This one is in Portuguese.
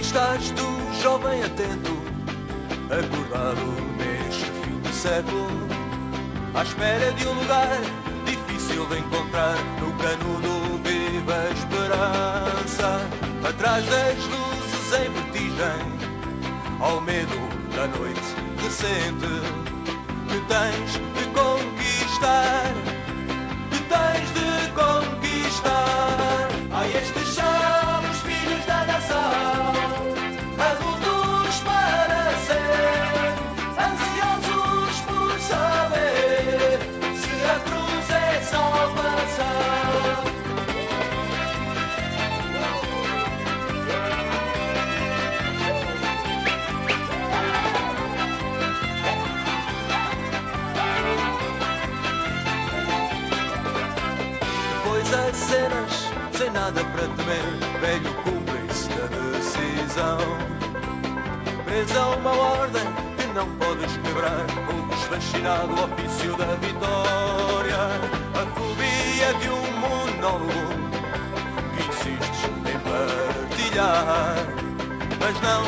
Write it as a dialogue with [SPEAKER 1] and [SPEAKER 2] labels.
[SPEAKER 1] estás tu, jovem atento, acordado neste fim de século, à espera de um lugar difícil de encontrar no canudo viva a esperança, atrás das luzes em vertigem, ao medo da noite recente, que tens de Há cenas sem nada para temer, velho cumpre-se da decisão. Presa a uma ordem que não podes quebrar, ou desfascinado o ofício da vitória. A fobia de um monólogo que insistes em partilhar, mas não